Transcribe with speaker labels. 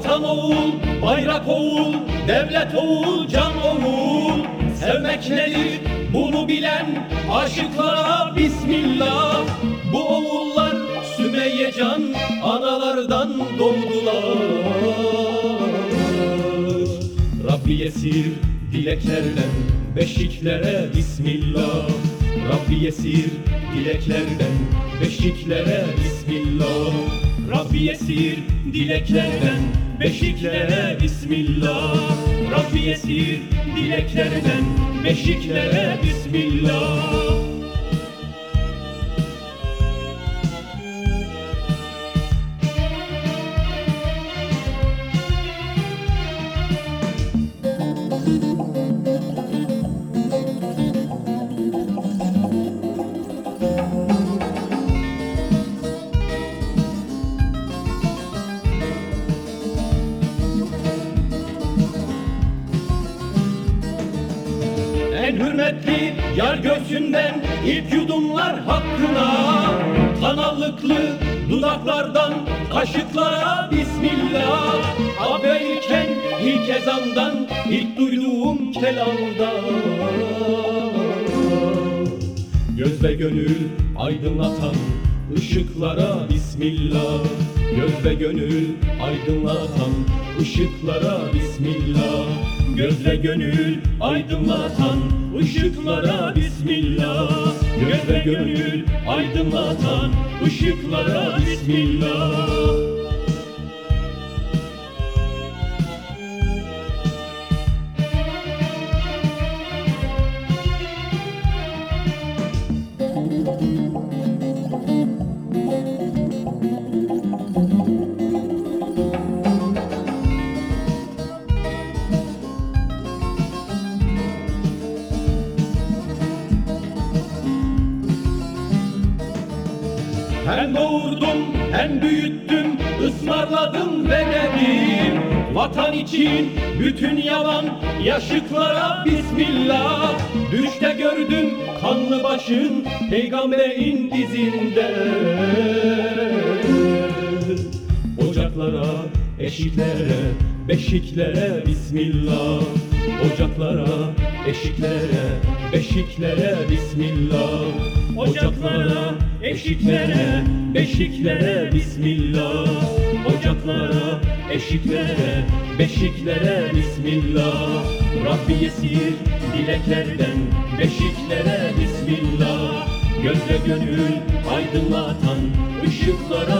Speaker 1: oğul, bayrak oğul, devlet oğul, can oğul. Sevmek nedir? Bunu bilen aşıklara bismillah. Bu oğullar Sümeyye can analardan doğdular. Rabbi yesir dileklerden beşiklere bismillah. Rabbi yesir dileklerden beşiklere bismillah Rabbi yesir dileklerden beşiklere bismillah. Rabbi yesir dileklerden beşiklere bismillah En hürmetli yar göğsünden ilk yudumlar hakkına. Kanallıklı dudaklardan kaşıklara bismillah. Habeyken ilk ezandan ilk duyduğum kelamda. Göz ve gönül aydınlatan ışıklara bismillah. Göz ve gönül aydınlatan ışıklara bismillah Göz ve gönül aydınlatan ışıklara bismillah. Göz ve gönül aydınlatan ışıklara bismillah Hem doğurdum hem büyüttüm ısmarladım verelim Vatan için bütün yalan yaşıklara bismillah. Düşte gördüm kanlı başın peygamberin dizinde Ocaklara, eşiklere, beşiklere bismillah Ocaklara, eşiklere, beşiklere bismillah. Ocaklara, eşiklere, beşiklere bismillah. Ocaklara, eşiklere, beşiklere bismillah. Rabbi yesir dileklerden beşiklere bismillah. Gözle gönül aydınlatan ışıklara